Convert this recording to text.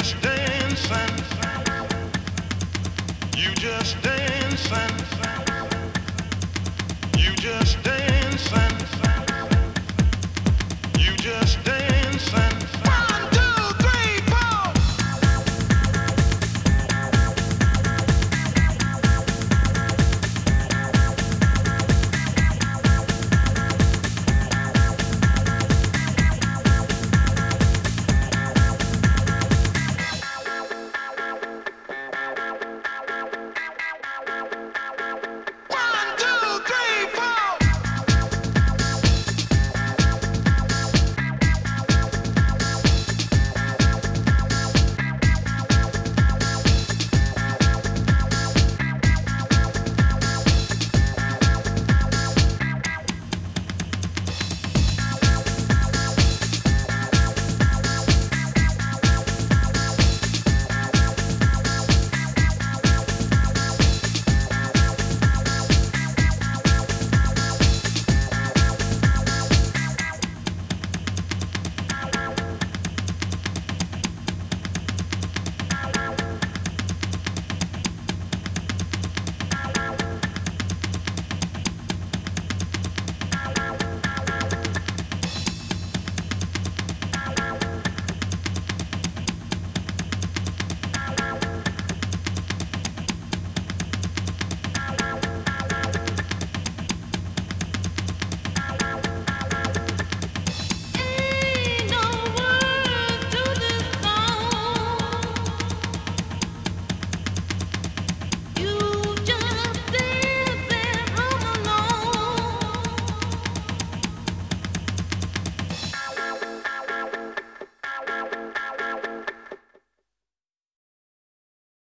You just dancing. You just dancing. You just dancing.